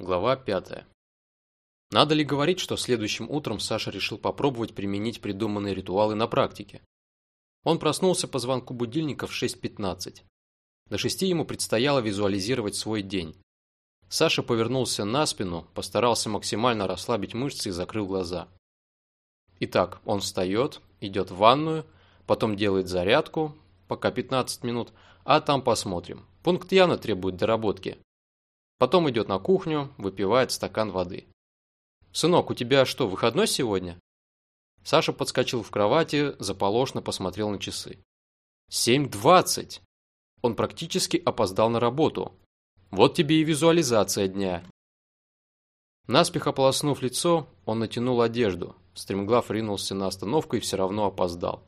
Глава 5. Надо ли говорить, что следующим утром Саша решил попробовать применить придуманные ритуалы на практике? Он проснулся по звонку будильника в 6.15. До 6 ему предстояло визуализировать свой день. Саша повернулся на спину, постарался максимально расслабить мышцы и закрыл глаза. Итак, он встает, идет в ванную, потом делает зарядку, пока 15 минут, а там посмотрим. Пункт явно требует доработки. Потом идет на кухню, выпивает стакан воды. «Сынок, у тебя что, выходной сегодня?» Саша подскочил в кровати, заполошно посмотрел на часы. «Семь двадцать!» Он практически опоздал на работу. Вот тебе и визуализация дня. Наспех ополоснув лицо, он натянул одежду. Стремглав ринулся на остановку и все равно опоздал.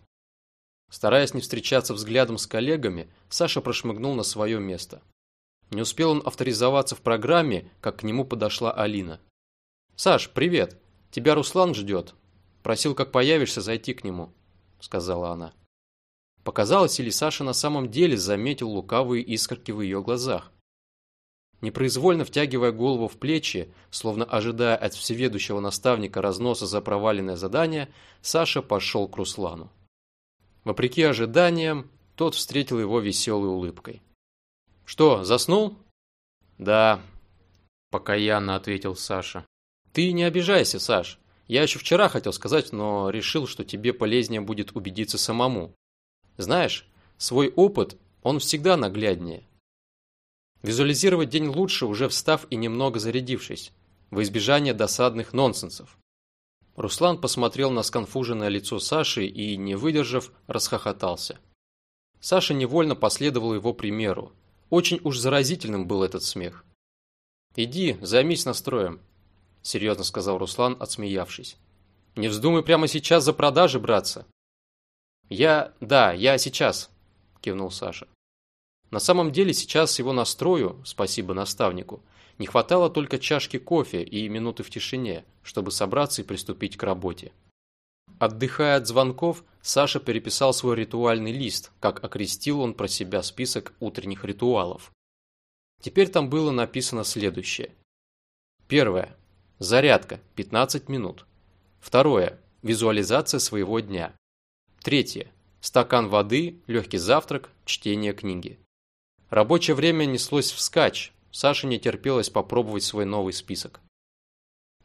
Стараясь не встречаться взглядом с коллегами, Саша прошмыгнул на свое место. Не успел он авторизоваться в программе, как к нему подошла Алина. «Саш, привет! Тебя Руслан ждет. Просил, как появишься, зайти к нему», — сказала она. Показалось, или Саша на самом деле заметил лукавые искорки в ее глазах. Непроизвольно втягивая голову в плечи, словно ожидая от всеведущего наставника разноса за проваленное задание, Саша пошел к Руслану. Вопреки ожиданиям, тот встретил его веселой улыбкой. «Что, заснул?» «Да», – покаянно ответил Саша. «Ты не обижайся, Саш. Я еще вчера хотел сказать, но решил, что тебе полезнее будет убедиться самому. Знаешь, свой опыт, он всегда нагляднее. Визуализировать день лучше, уже встав и немного зарядившись, во избежание досадных нонсенсов. Руслан посмотрел на сконфуженное лицо Саши и, не выдержав, расхохотался. Саша невольно последовал его примеру, очень уж заразительным был этот смех. «Иди, займись настроем», – серьезно сказал Руслан, отсмеявшись. «Не вздумай прямо сейчас за продажи браться». «Я... да, я сейчас», – кивнул Саша. На самом деле сейчас его настрою, спасибо наставнику, не хватало только чашки кофе и минуты в тишине, чтобы собраться и приступить к работе. Отдыхая от звонков, Саша переписал свой ритуальный лист, как окрестил он про себя список утренних ритуалов. Теперь там было написано следующее. Первое. Зарядка, 15 минут. Второе. Визуализация своего дня. Третье. Стакан воды, легкий завтрак, чтение книги. Рабочее время неслось вскачь. Саше не терпелось попробовать свой новый список.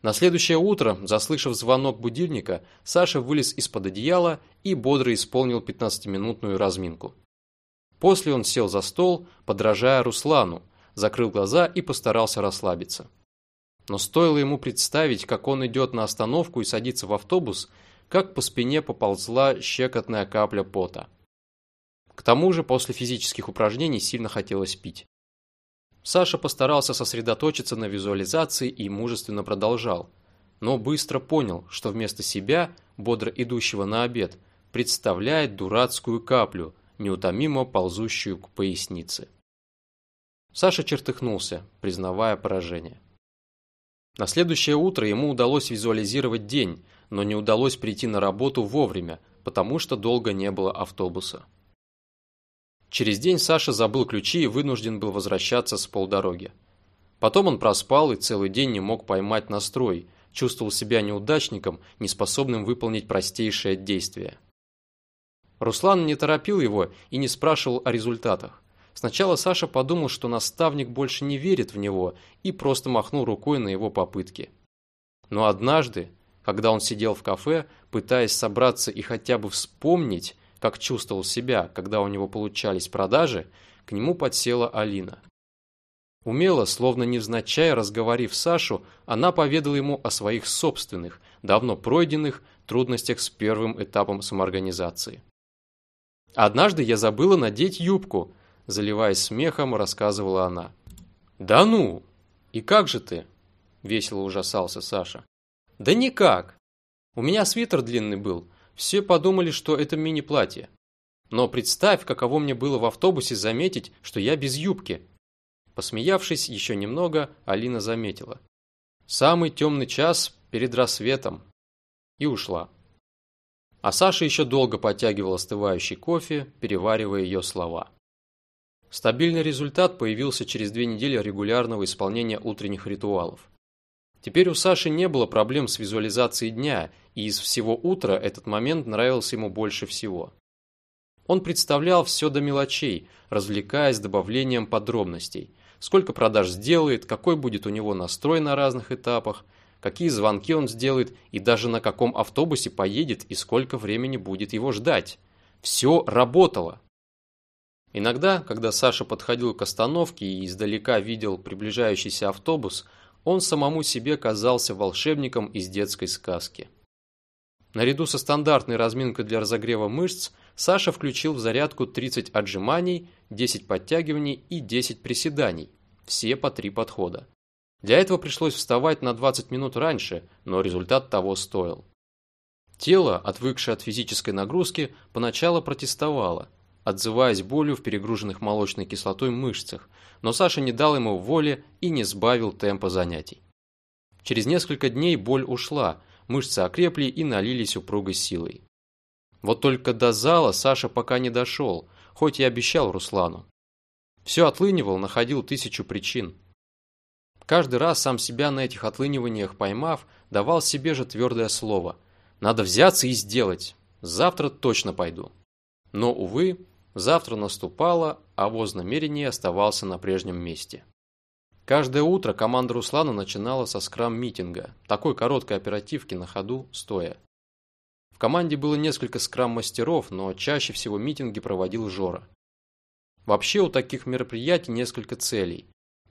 На следующее утро, заслышав звонок будильника, Саша вылез из-под одеяла и бодро исполнил 15-минутную разминку. После он сел за стол, подражая Руслану, закрыл глаза и постарался расслабиться. Но стоило ему представить, как он идет на остановку и садится в автобус, как по спине поползла щекотная капля пота. К тому же после физических упражнений сильно хотелось пить. Саша постарался сосредоточиться на визуализации и мужественно продолжал, но быстро понял, что вместо себя, бодро идущего на обед, представляет дурацкую каплю, неутомимо ползущую к пояснице. Саша чертыхнулся, признавая поражение. На следующее утро ему удалось визуализировать день, но не удалось прийти на работу вовремя, потому что долго не было автобуса. Через день Саша забыл ключи и вынужден был возвращаться с полдороги. Потом он проспал и целый день не мог поймать настрой, чувствовал себя неудачником, неспособным выполнить простейшее действие. Руслан не торопил его и не спрашивал о результатах. Сначала Саша подумал, что наставник больше не верит в него и просто махнул рукой на его попытки. Но однажды, когда он сидел в кафе, пытаясь собраться и хотя бы вспомнить, как чувствовал себя, когда у него получались продажи, к нему подсела Алина. Умело, словно невзначай разговорив Сашу, она поведала ему о своих собственных, давно пройденных трудностях с первым этапом самоорганизации. «Однажды я забыла надеть юбку», – заливаясь смехом, рассказывала она. «Да ну! И как же ты?» – весело ужасался Саша. «Да никак! У меня свитер длинный был, все подумали, что это мини-платье. Но представь, каково мне было в автобусе заметить, что я без юбки. Посмеявшись еще немного, Алина заметила. Самый темный час перед рассветом. И ушла. А Саша еще долго подтягивал остывающий кофе, переваривая ее слова. Стабильный результат появился через две недели регулярного исполнения утренних ритуалов. Теперь у Саши не было проблем с визуализацией дня, и из всего утра этот момент нравился ему больше всего. Он представлял все до мелочей, развлекаясь добавлением подробностей. Сколько продаж сделает, какой будет у него настрой на разных этапах, какие звонки он сделает и даже на каком автобусе поедет и сколько времени будет его ждать. Все работало. Иногда, когда Саша подходил к остановке и издалека видел приближающийся автобус, он самому себе казался волшебником из детской сказки. Наряду со стандартной разминкой для разогрева мышц, Саша включил в зарядку 30 отжиманий, 10 подтягиваний и 10 приседаний, все по 3 подхода. Для этого пришлось вставать на 20 минут раньше, но результат того стоил. Тело, отвыкшее от физической нагрузки, поначалу протестовало, отзываясь болью в перегруженных молочной кислотой мышцах, но Саша не дал ему воли и не сбавил темпа занятий. Через несколько дней боль ушла, мышцы окрепли и налились упругой силой. Вот только до зала Саша пока не дошел, хоть и обещал Руслану. Все отлынивал, находил тысячу причин. Каждый раз сам себя на этих отлыниваниях поймав, давал себе же твердое слово. Надо взяться и сделать. Завтра точно пойду. Но, увы, Завтра наступало, а воз намерений оставался на прежнем месте. Каждое утро команда Руслана начинала со скрам-митинга, такой короткой оперативки на ходу, стоя. В команде было несколько скрам-мастеров, но чаще всего митинги проводил Жора. Вообще у таких мероприятий несколько целей.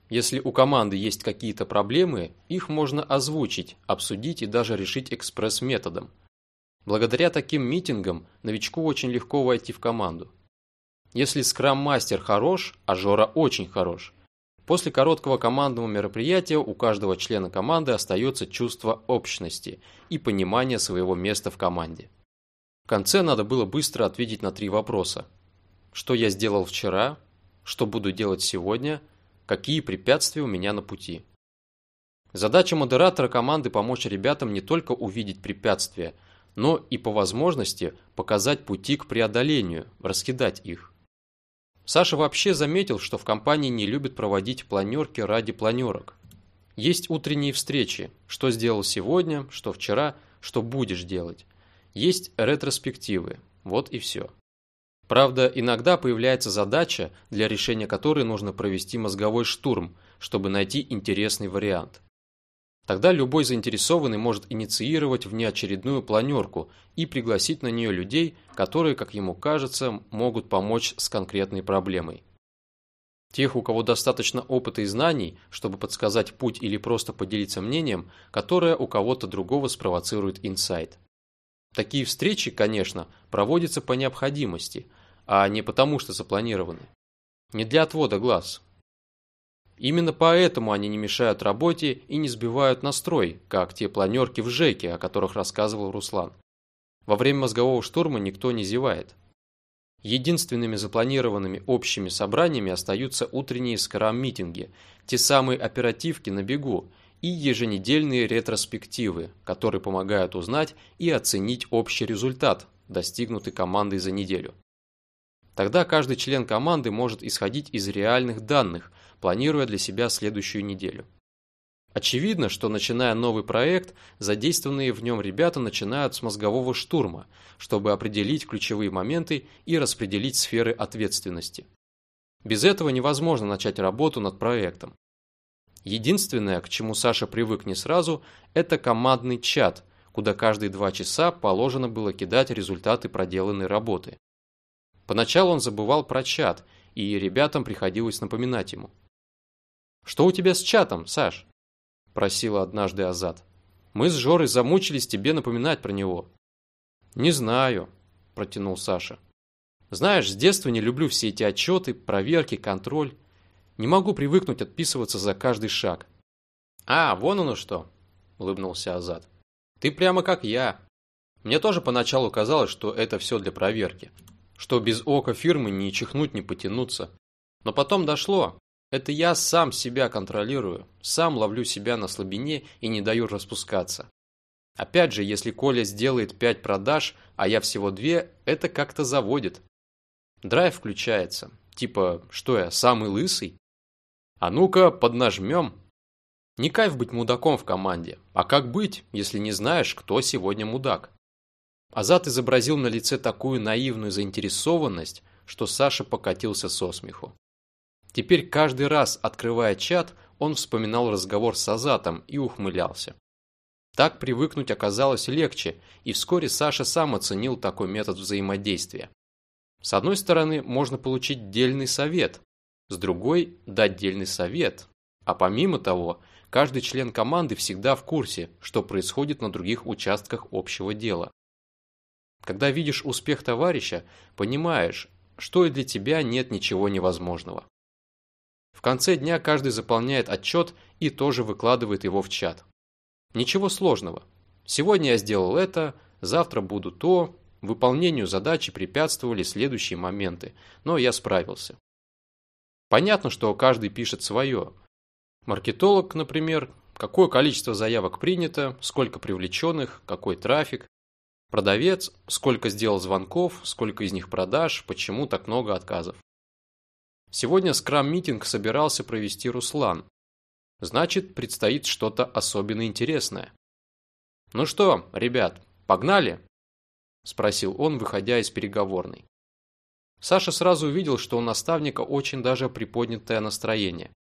Если у команды есть какие-то проблемы, их можно озвучить, обсудить и даже решить экспресс-методом. Благодаря таким митингам новичку очень легко войти в команду. Если скрам-мастер хорош, а Жора очень хорош, после короткого командного мероприятия у каждого члена команды остается чувство общности и понимание своего места в команде. В конце надо было быстро ответить на три вопроса. Что я сделал вчера? Что буду делать сегодня? Какие препятствия у меня на пути? Задача модератора команды помочь ребятам не только увидеть препятствия, но и по возможности показать пути к преодолению, раскидать их. Саша вообще заметил, что в компании не любят проводить планерки ради планерок. Есть утренние встречи, что сделал сегодня, что вчера, что будешь делать. Есть ретроспективы, вот и все. Правда, иногда появляется задача, для решения которой нужно провести мозговой штурм, чтобы найти интересный вариант. Тогда любой заинтересованный может инициировать внеочередную планерку и пригласить на нее людей, которые, как ему кажется, могут помочь с конкретной проблемой. Тех, у кого достаточно опыта и знаний, чтобы подсказать путь или просто поделиться мнением, которое у кого-то другого спровоцирует инсайт. Такие встречи, конечно, проводятся по необходимости, а не потому, что запланированы. Не для отвода глаз, Именно поэтому они не мешают работе и не сбивают настрой, как те планерки в ЖЭКе, о которых рассказывал Руслан. Во время мозгового штурма никто не зевает. Единственными запланированными общими собраниями остаются утренние скрам-митинги, те самые оперативки на бегу и еженедельные ретроспективы, которые помогают узнать и оценить общий результат, достигнутый командой за неделю. Тогда каждый член команды может исходить из реальных данных, планируя для себя следующую неделю. Очевидно, что начиная новый проект, задействованные в нем ребята начинают с мозгового штурма, чтобы определить ключевые моменты и распределить сферы ответственности. Без этого невозможно начать работу над проектом. Единственное, к чему Саша привык не сразу, это командный чат, куда каждые два часа положено было кидать результаты проделанной работы. Поначалу он забывал про чат, и ребятам приходилось напоминать ему. «Что у тебя с чатом, Саш?» – просила однажды Азат. «Мы с Жорой замучились тебе напоминать про него». «Не знаю», – протянул Саша. «Знаешь, с детства не люблю все эти отчеты, проверки, контроль. Не могу привыкнуть отписываться за каждый шаг». «А, вон оно что», – улыбнулся Азат. «Ты прямо как я. Мне тоже поначалу казалось, что это все для проверки что без ока фирмы ни чихнуть, ни потянуться. Но потом дошло. Это я сам себя контролирую, сам ловлю себя на слабине и не даю распускаться. Опять же, если Коля сделает 5 продаж, а я всего 2, это как-то заводит. Драйв включается. Типа, что я, самый лысый? А ну-ка, поднажмем. Не кайф быть мудаком в команде. А как быть, если не знаешь, кто сегодня мудак? Азат изобразил на лице такую наивную заинтересованность, что Саша покатился со смеху. Теперь каждый раз, открывая чат, он вспоминал разговор с Азатом и ухмылялся. Так привыкнуть оказалось легче, и вскоре Саша сам оценил такой метод взаимодействия. С одной стороны, можно получить дельный совет, с другой – дать дельный совет. А помимо того, каждый член команды всегда в курсе, что происходит на других участках общего дела. Когда видишь успех товарища, понимаешь, что и для тебя нет ничего невозможного. Конце дня каждый заполняет отчет и тоже выкладывает его в чат. Ничего сложного. Сегодня я сделал это, завтра буду то, выполнению задачи препятствовали следующие моменты, но я справился. Понятно, что каждый пишет свое. Маркетолог, например, какое количество заявок принято, сколько привлеченных, какой трафик. Продавец, сколько сделал звонков, сколько из них продаж, почему так много отказов. Сегодня скрам-митинг собирался провести Руслан. Значит, предстоит что-то особенно интересное. «Ну что, ребят, погнали?» – спросил он, выходя из переговорной. Саша сразу увидел, что у наставника очень даже приподнятое настроение.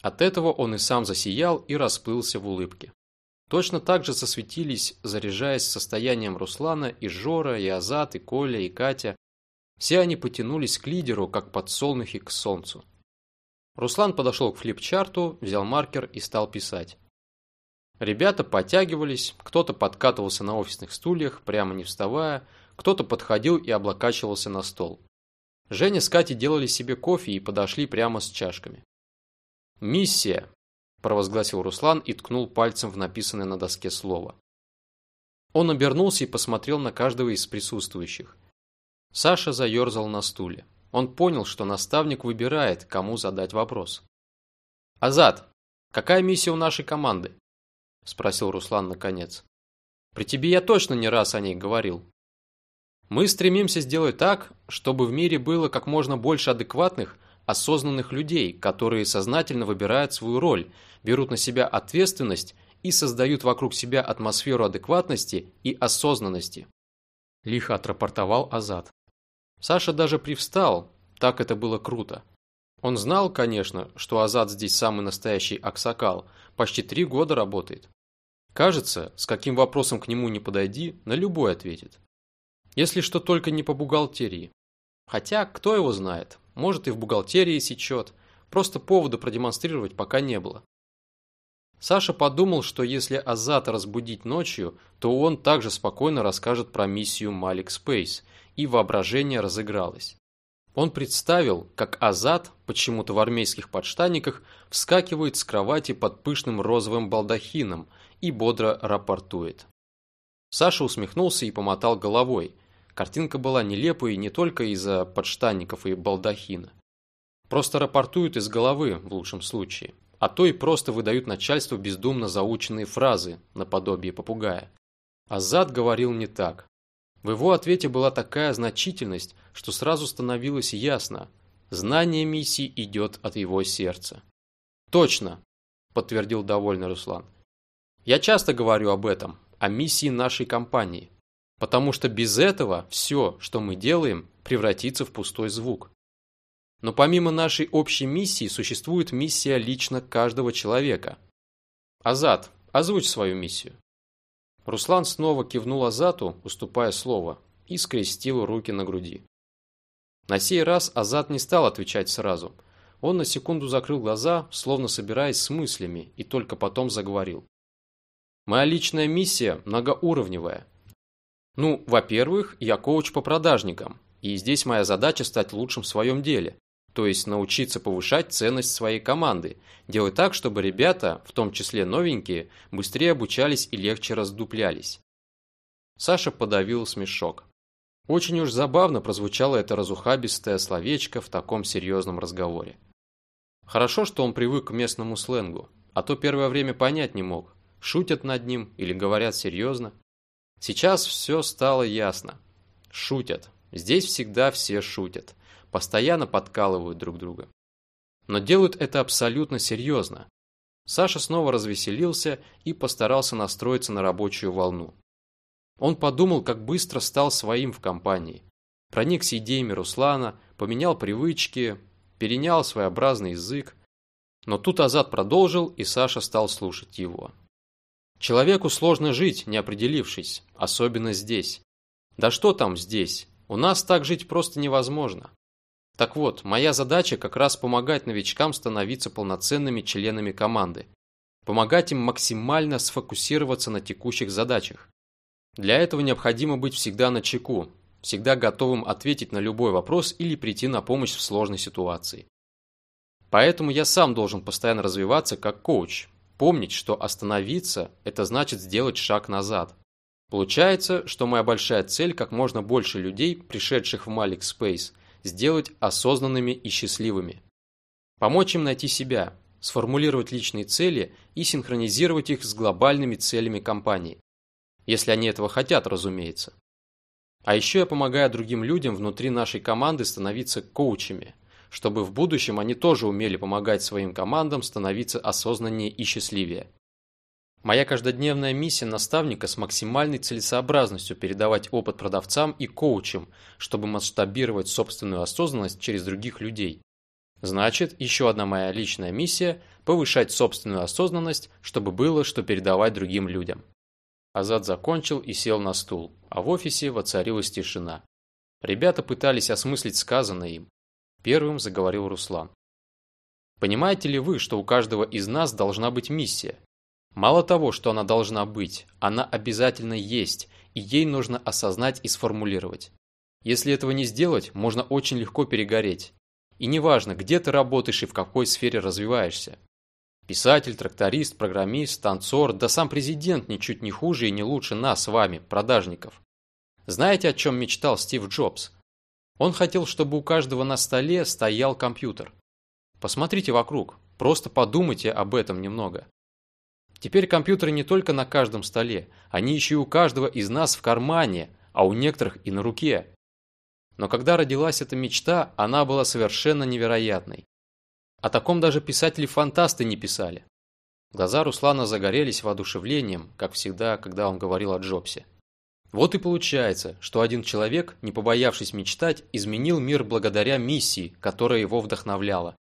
От этого он и сам засиял и расплылся в улыбке. Точно так же засветились, заряжаясь состоянием Руслана и Жора, и Азат, и Коля, и Катя, все они потянулись к лидеру, как подсолнухи к солнцу. Руслан подошел к флипчарту, взял маркер и стал писать. Ребята подтягивались, кто-то подкатывался на офисных стульях, прямо не вставая, кто-то подходил и облокачивался на стол. Женя с Катей делали себе кофе и подошли прямо с чашками. «Миссия!» – провозгласил Руслан и ткнул пальцем в написанное на доске слово. Он обернулся и посмотрел на каждого из присутствующих. Саша заерзал на стуле. Он понял, что наставник выбирает, кому задать вопрос. «Азат, какая миссия у нашей команды?» – спросил Руслан наконец. «При тебе я точно не раз о ней говорил». «Мы стремимся сделать так, чтобы в мире было как можно больше адекватных, осознанных людей, которые сознательно выбирают свою роль, берут на себя ответственность и создают вокруг себя атмосферу адекватности и осознанности», – лихо отрапортовал Азат. Саша даже привстал, так это было круто. Он знал, конечно, что Азат здесь самый настоящий аксакал, почти три года работает. Кажется, с каким вопросом к нему не подойди, на любой ответит. Если что только не по бухгалтерии. Хотя, кто его знает, может и в бухгалтерии сечет, просто повода продемонстрировать пока не было. Саша подумал, что если Азата разбудить ночью, то он также спокойно расскажет про миссию Malik Space – и воображение разыгралось. Он представил, как Азат, почему-то в армейских подштанниках, вскакивает с кровати под пышным розовым балдахином и бодро рапортует. Саша усмехнулся и помотал головой. Картинка была нелепой не только из-за подштанников и балдахина. Просто рапортуют из головы, в лучшем случае. А то и просто выдают начальству бездумно заученные фразы, наподобие попугая. Азат говорил не так. В его ответе была такая значительность, что сразу становилось ясно. Знание миссии идет от его сердца. «Точно», – подтвердил довольный Руслан. «Я часто говорю об этом, о миссии нашей компании, потому что без этого все, что мы делаем, превратится в пустой звук. Но помимо нашей общей миссии существует миссия лично каждого человека. Азат, озвучь свою миссию. Руслан снова кивнул Азату, уступая слово, и скрестил руки на груди. На сей раз Азат не стал отвечать сразу. Он на секунду закрыл глаза, словно собираясь с мыслями, и только потом заговорил. «Моя личная миссия многоуровневая. Ну, во-первых, я коуч по продажникам, и здесь моя задача стать лучшим в своем деле. То есть научиться повышать ценность своей команды, делать так, чтобы ребята, в том числе новенькие, быстрее обучались и легче раздуплялись. Саша подавил смешок. Очень уж забавно прозвучало это разухабистое словечко в таком серьезном разговоре. Хорошо, что он привык к местному сленгу, а то первое время понять не мог, шутят над ним или говорят серьезно. Сейчас все стало ясно. Шутят. Здесь всегда все шутят. Постоянно подкалывают друг друга. Но делают это абсолютно серьезно. Саша снова развеселился и постарался настроиться на рабочую волну. Он подумал, как быстро стал своим в компании. Проникся идеями Руслана, поменял привычки, перенял своеобразный язык. Но тут Азат продолжил, и Саша стал слушать его. Человеку сложно жить, не определившись, особенно здесь. Да что там здесь? У нас так жить просто невозможно. Так вот, моя задача как раз помогать новичкам становиться полноценными членами команды. Помогать им максимально сфокусироваться на текущих задачах. Для этого необходимо быть всегда на чеку, всегда готовым ответить на любой вопрос или прийти на помощь в сложной ситуации. Поэтому я сам должен постоянно развиваться как коуч, помнить, что остановиться – это значит сделать шаг назад. Получается, что моя большая цель – как можно больше людей, пришедших в Malik Space, сделать осознанными и счастливыми. Помочь им найти себя, сформулировать личные цели и синхронизировать их с глобальными целями компании. Если они этого хотят, разумеется. А еще я помогаю другим людям внутри нашей команды становиться коучами, чтобы в будущем они тоже умели помогать своим командам становиться осознаннее и счастливее. Моя каждодневная миссия наставника с максимальной целесообразностью передавать опыт продавцам и коучам, чтобы масштабировать собственную осознанность через других людей. Значит, еще одна моя личная миссия – повышать собственную осознанность, чтобы было что передавать другим людям. Азат закончил и сел на стул, а в офисе воцарилась тишина. Ребята пытались осмыслить сказанное им. Первым заговорил Руслан. Понимаете ли вы, что у каждого из нас должна быть миссия? Мало того, что она должна быть, она обязательно есть, и ей нужно осознать и сформулировать. Если этого не сделать, можно очень легко перегореть. И неважно, где ты работаешь и в какой сфере развиваешься. Писатель, тракторист, программист, танцор, да сам президент ничуть не хуже и не лучше нас с вами, продажников. Знаете, о чем мечтал Стив Джобс? Он хотел, чтобы у каждого на столе стоял компьютер. Посмотрите вокруг, просто подумайте об этом немного. Теперь компьютеры не только на каждом столе, они еще и у каждого из нас в кармане, а у некоторых и на руке. Но когда родилась эта мечта, она была совершенно невероятной. О таком даже писатели-фантасты не писали. Глаза Руслана загорелись воодушевлением, как всегда, когда он говорил о Джобсе. Вот и получается, что один человек, не побоявшись мечтать, изменил мир благодаря миссии, которая его вдохновляла.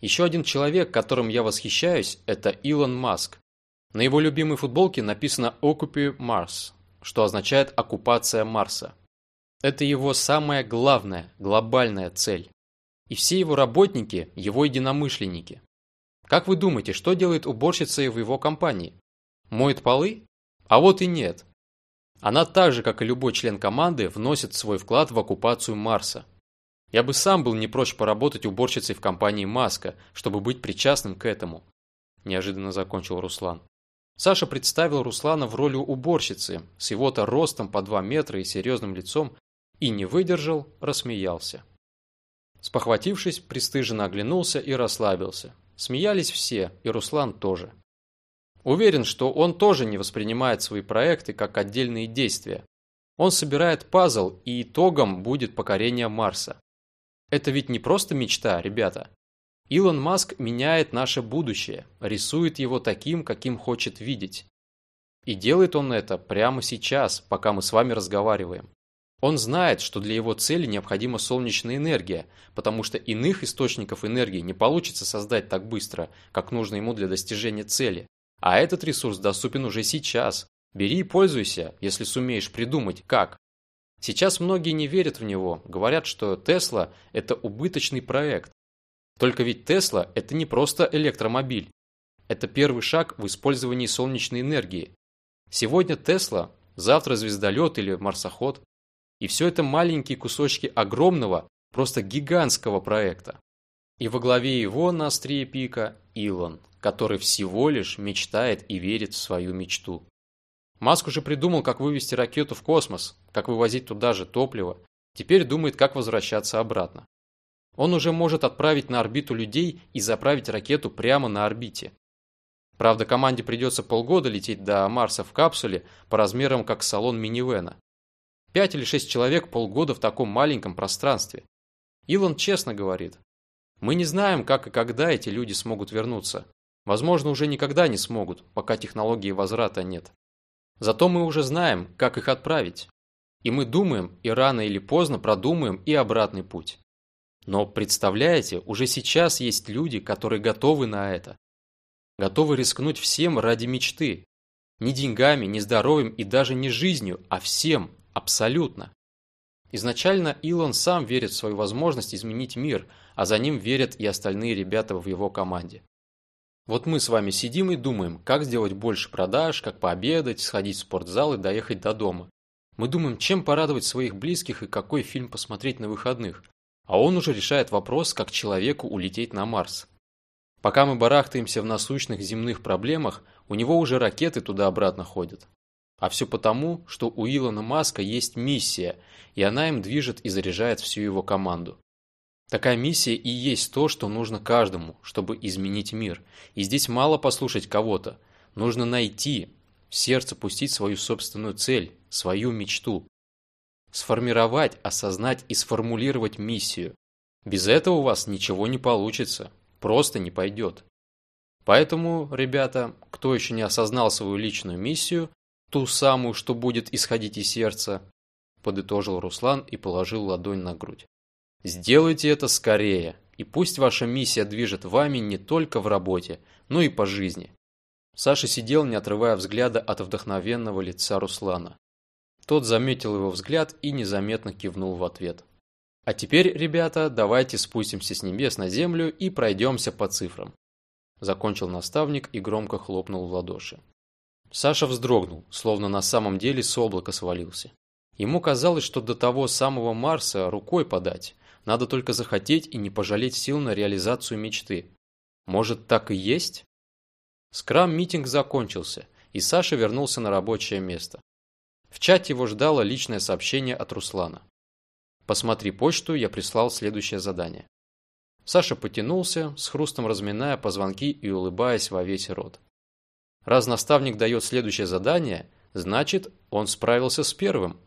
Еще один человек, которым я восхищаюсь, это Илон Маск. На его любимой футболке написано «Occupy Mars», что означает «оккупация Марса». Это его самая главная, глобальная цель и все его работники – его единомышленники. Как вы думаете, что делает уборщица в его компании? Моет полы? А вот и нет. Она так же, как и любой член команды, вносит свой вклад в оккупацию Марса. Я бы сам был не прочь поработать уборщицей в компании Маска, чтобы быть причастным к этому. Неожиданно закончил Руслан. Саша представил Руслана в роли уборщицы, с его-то ростом по 2 метра и серьезным лицом, и не выдержал, рассмеялся. Спохватившись, пристыженно оглянулся и расслабился. Смеялись все, и Руслан тоже. Уверен, что он тоже не воспринимает свои проекты как отдельные действия. Он собирает пазл, и итогом будет покорение Марса. Это ведь не просто мечта, ребята. Илон Маск меняет наше будущее, рисует его таким, каким хочет видеть. И делает он это прямо сейчас, пока мы с вами разговариваем. Он знает, что для его цели необходима солнечная энергия, потому что иных источников энергии не получится создать так быстро, как нужно ему для достижения цели. А этот ресурс доступен уже сейчас. Бери и пользуйся, если сумеешь придумать, как. Сейчас многие не верят в него, говорят, что Тесла – это убыточный проект. Только ведь Тесла – это не просто электромобиль. Это первый шаг в использовании солнечной энергии. Сегодня Тесла, завтра звездолет или марсоход. И все это маленькие кусочки огромного, просто гигантского проекта. И во главе его на острие пика Илон, который всего лишь мечтает и верит в свою мечту. Маск уже придумал, как вывести ракету в космос, как вывозить туда же топливо, теперь думает, как возвращаться обратно. Он уже может отправить на орбиту людей и заправить ракету прямо на орбите. Правда, команде придется полгода лететь до Марса в капсуле по размерам как салон минивэна. Пять или шесть человек полгода в таком маленьком пространстве. Илон честно говорит. Мы не знаем, как и когда эти люди смогут вернуться. Возможно, уже никогда не смогут, пока технологии возврата нет. Зато мы уже знаем, как их отправить. И мы думаем, и рано или поздно продумаем и обратный путь. Но представляете, уже сейчас есть люди, которые готовы на это. Готовы рискнуть всем ради мечты. Не деньгами, не здоровьем и даже не жизнью, а всем, абсолютно. Изначально Илон сам верит в свою возможность изменить мир, а за ним верят и остальные ребята в его команде. Вот мы с вами сидим и думаем, как сделать больше продаж, как пообедать, сходить в спортзал и доехать до дома. Мы думаем, чем порадовать своих близких и какой фильм посмотреть на выходных. А он уже решает вопрос, как человеку улететь на Марс. Пока мы барахтаемся в насущных земных проблемах, у него уже ракеты туда-обратно ходят. А все потому, что у Илона Маска есть миссия, и она им движет и заряжает всю его команду. Такая миссия и есть то, что нужно каждому, чтобы изменить мир. И здесь мало послушать кого-то. Нужно найти, в сердце пустить свою собственную цель, свою мечту. Сформировать, осознать и сформулировать миссию. Без этого у вас ничего не получится. Просто не пойдет. Поэтому, ребята, кто еще не осознал свою личную миссию, ту самую, что будет исходить из сердца, подытожил Руслан и положил ладонь на грудь. Сделайте это скорее, и пусть ваша миссия движет вами не только в работе, но и по жизни. Саша сидел, не отрывая взгляда от вдохновенного лица Руслана. Тот заметил его взгляд и незаметно кивнул в ответ. А теперь, ребята, давайте спустимся с небес на землю и пройдемся по цифрам. Закончил наставник и громко хлопнул в ладоши. Саша вздрогнул, словно на самом деле с облака свалился. Ему казалось, что до того самого Марса рукой подать, надо только захотеть и не пожалеть сил на реализацию мечты. Может, так и есть? Скрам-митинг закончился, и Саша вернулся на рабочее место. В чате его ждало личное сообщение от Руслана. «Посмотри почту, я прислал следующее задание». Саша потянулся, с хрустом разминая позвонки и улыбаясь во весь рот. Раз наставник дает следующее задание, значит, он справился с первым.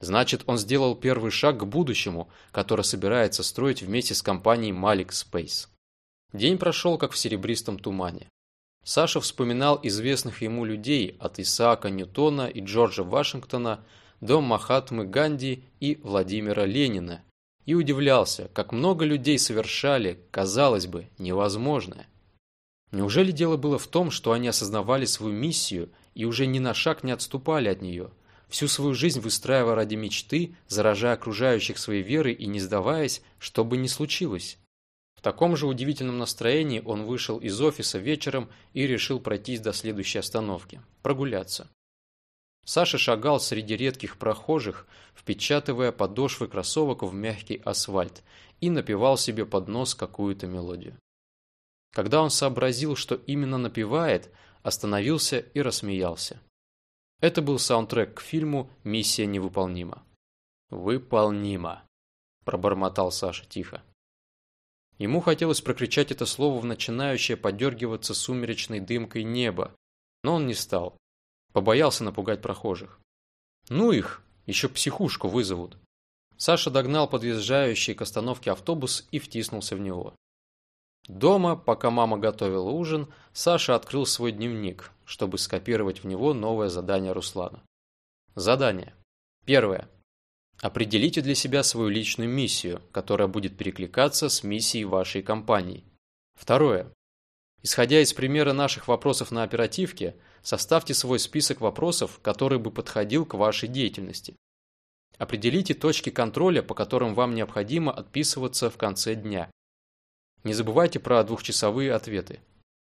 Значит, он сделал первый шаг к будущему, который собирается строить вместе с компанией Malik Space. День прошел, как в серебристом тумане. Саша вспоминал известных ему людей от Исаака Ньютона и Джорджа Вашингтона до Махатмы Ганди и Владимира Ленина и удивлялся, как много людей совершали, казалось бы, невозможное. Неужели дело было в том, что они осознавали свою миссию и уже ни на шаг не отступали от нее – всю свою жизнь выстраивая ради мечты, заражая окружающих своей верой и не сдаваясь, что бы ни случилось. В таком же удивительном настроении он вышел из офиса вечером и решил пройтись до следующей остановки – прогуляться. Саша шагал среди редких прохожих, впечатывая подошвы кроссовок в мягкий асфальт и напевал себе под нос какую-то мелодию. Когда он сообразил, что именно напевает, остановился и рассмеялся. Это был саундтрек к фильму «Миссия невыполнима». «Выполнима», – пробормотал Саша тихо. Ему хотелось прокричать это слово в начинающее подергиваться сумеречной дымкой небо, но он не стал. Побоялся напугать прохожих. Ну их, еще психушку вызовут. Саша догнал подъезжающий к остановке автобус и втиснулся в него. Дома, пока мама готовила ужин, Саша открыл свой дневник, чтобы скопировать в него новое задание Руслана. Задание. Первое. Определите для себя свою личную миссию, которая будет перекликаться с миссией вашей компании. Второе. Исходя из примера наших вопросов на оперативке, составьте свой список вопросов, который бы подходил к вашей деятельности. Определите точки контроля, по которым вам необходимо отписываться в конце дня. Не забывайте про двухчасовые ответы.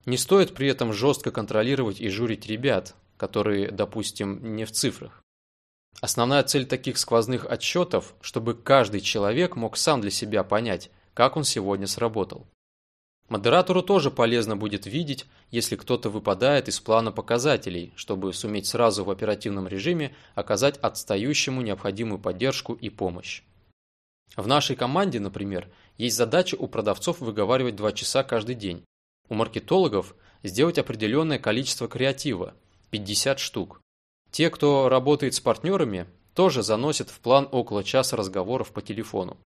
Не стоит при этом жестко контролировать и журить ребят, которые, допустим, не в цифрах. Основная цель таких сквозных отчетов, чтобы каждый человек мог сам для себя понять, как он сегодня сработал. Модератору тоже полезно будет видеть, если кто-то выпадает из плана показателей, чтобы суметь сразу в оперативном режиме оказать отстающему необходимую поддержку и помощь. В нашей команде, например, есть задача у продавцов выговаривать 2 часа каждый день. У маркетологов сделать определенное количество креатива – 50 штук. Те, кто работает с партнерами, тоже заносят в план около часа разговоров по телефону.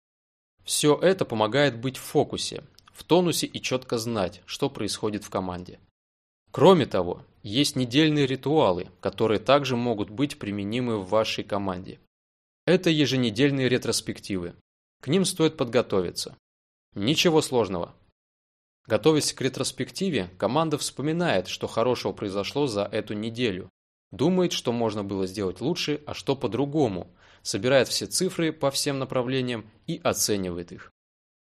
Все это помогает быть в фокусе, в тонусе и четко знать, что происходит в команде. Кроме того, есть недельные ритуалы, которые также могут быть применимы в вашей команде. Это еженедельные ретроспективы. К ним стоит подготовиться. Ничего сложного. Готовясь к ретроспективе, команда вспоминает, что хорошего произошло за эту неделю, думает, что можно было сделать лучше, а что по-другому, собирает все цифры по всем направлениям и оценивает их.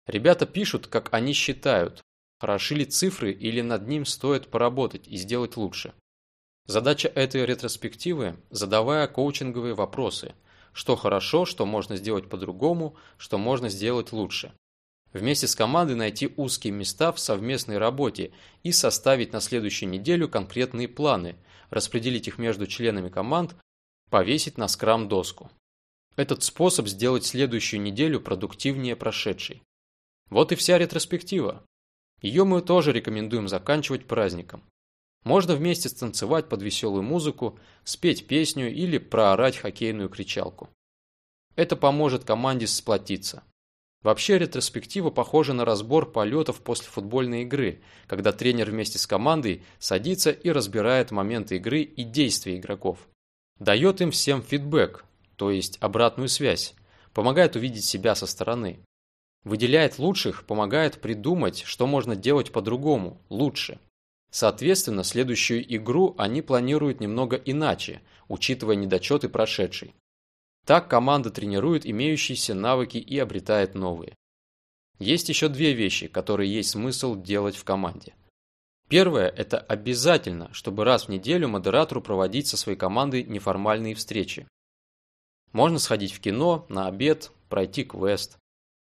Ребята пишут, как они считают, хороши ли цифры или над ним стоит поработать и сделать лучше. Задача этой ретроспективы – задавая коучинговые вопросы, что хорошо, что можно сделать по-другому, что можно сделать лучше. Вместе с командой найти узкие места в совместной работе и составить на следующую неделю конкретные планы, распределить их между членами команд, повесить на скрам-доску. Этот способ сделать следующую неделю продуктивнее прошедшей. Вот и вся ретроспектива. Ее мы тоже рекомендуем заканчивать праздником. Можно вместе станцевать под веселую музыку, спеть песню или проорать хоккейную кричалку. Это поможет команде сплотиться. Вообще ретроспектива похожа на разбор полетов после футбольной игры, когда тренер вместе с командой садится и разбирает моменты игры и действия игроков. Дает им всем фидбэк, то есть обратную связь, помогает увидеть себя со стороны. Выделяет лучших, помогает придумать, что можно делать по-другому, лучше. Соответственно, следующую игру они планируют немного иначе, учитывая недочеты прошедшей. Так команда тренирует имеющиеся навыки и обретает новые. Есть еще две вещи, которые есть смысл делать в команде. Первое – это обязательно, чтобы раз в неделю модератору проводить со своей командой неформальные встречи. Можно сходить в кино, на обед, пройти квест.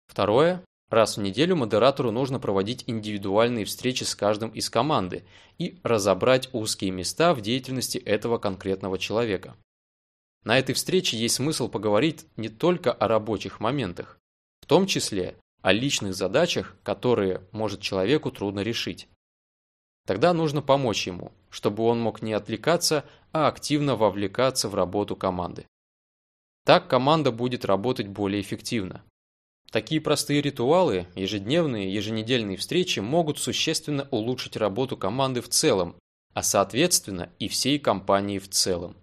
Второе – раз в неделю модератору нужно проводить индивидуальные встречи с каждым из команды и разобрать узкие места в деятельности этого конкретного человека. На этой встрече есть смысл поговорить не только о рабочих моментах, в том числе о личных задачах, которые может человеку трудно решить. Тогда нужно помочь ему, чтобы он мог не отвлекаться, а активно вовлекаться в работу команды. Так команда будет работать более эффективно. Такие простые ритуалы, ежедневные, еженедельные встречи могут существенно улучшить работу команды в целом, а соответственно и всей компании в целом.